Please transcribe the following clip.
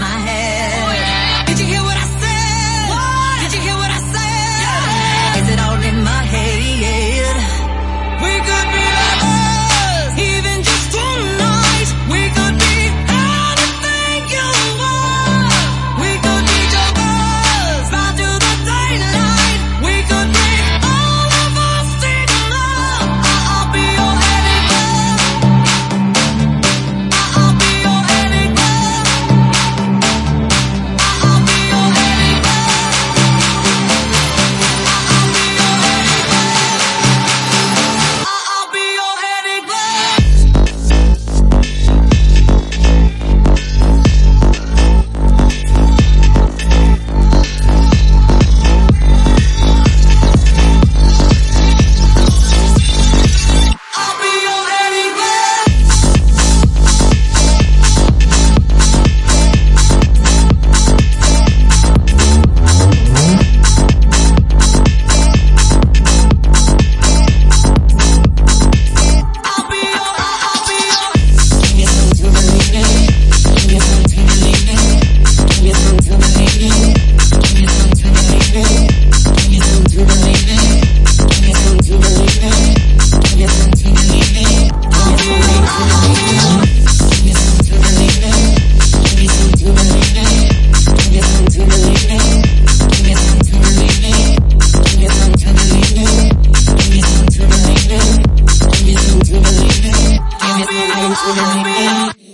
my head. Bye.